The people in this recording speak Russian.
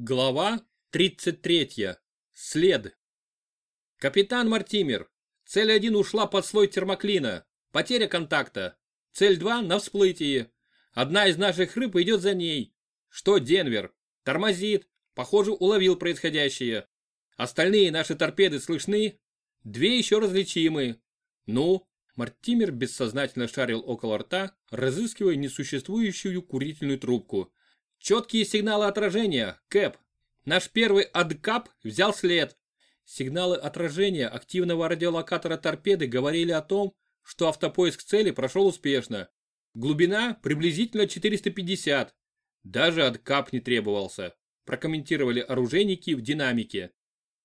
Глава 33. След. Капитан Мартимер. Цель 1 ушла под слой термоклина. Потеря контакта. Цель 2 на всплытии. Одна из наших рыб идет за ней. Что Денвер? Тормозит. Похоже, уловил происходящее. Остальные наши торпеды слышны. Две еще различимы. Ну, Мартимер бессознательно шарил около рта, разыскивая несуществующую курительную трубку. Четкие сигналы отражения, Кэп. Наш первый адкап взял след. Сигналы отражения активного радиолокатора торпеды говорили о том, что автопоиск цели прошел успешно. Глубина приблизительно 450. Даже откап не требовался, прокомментировали оружейники в динамике.